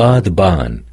Badban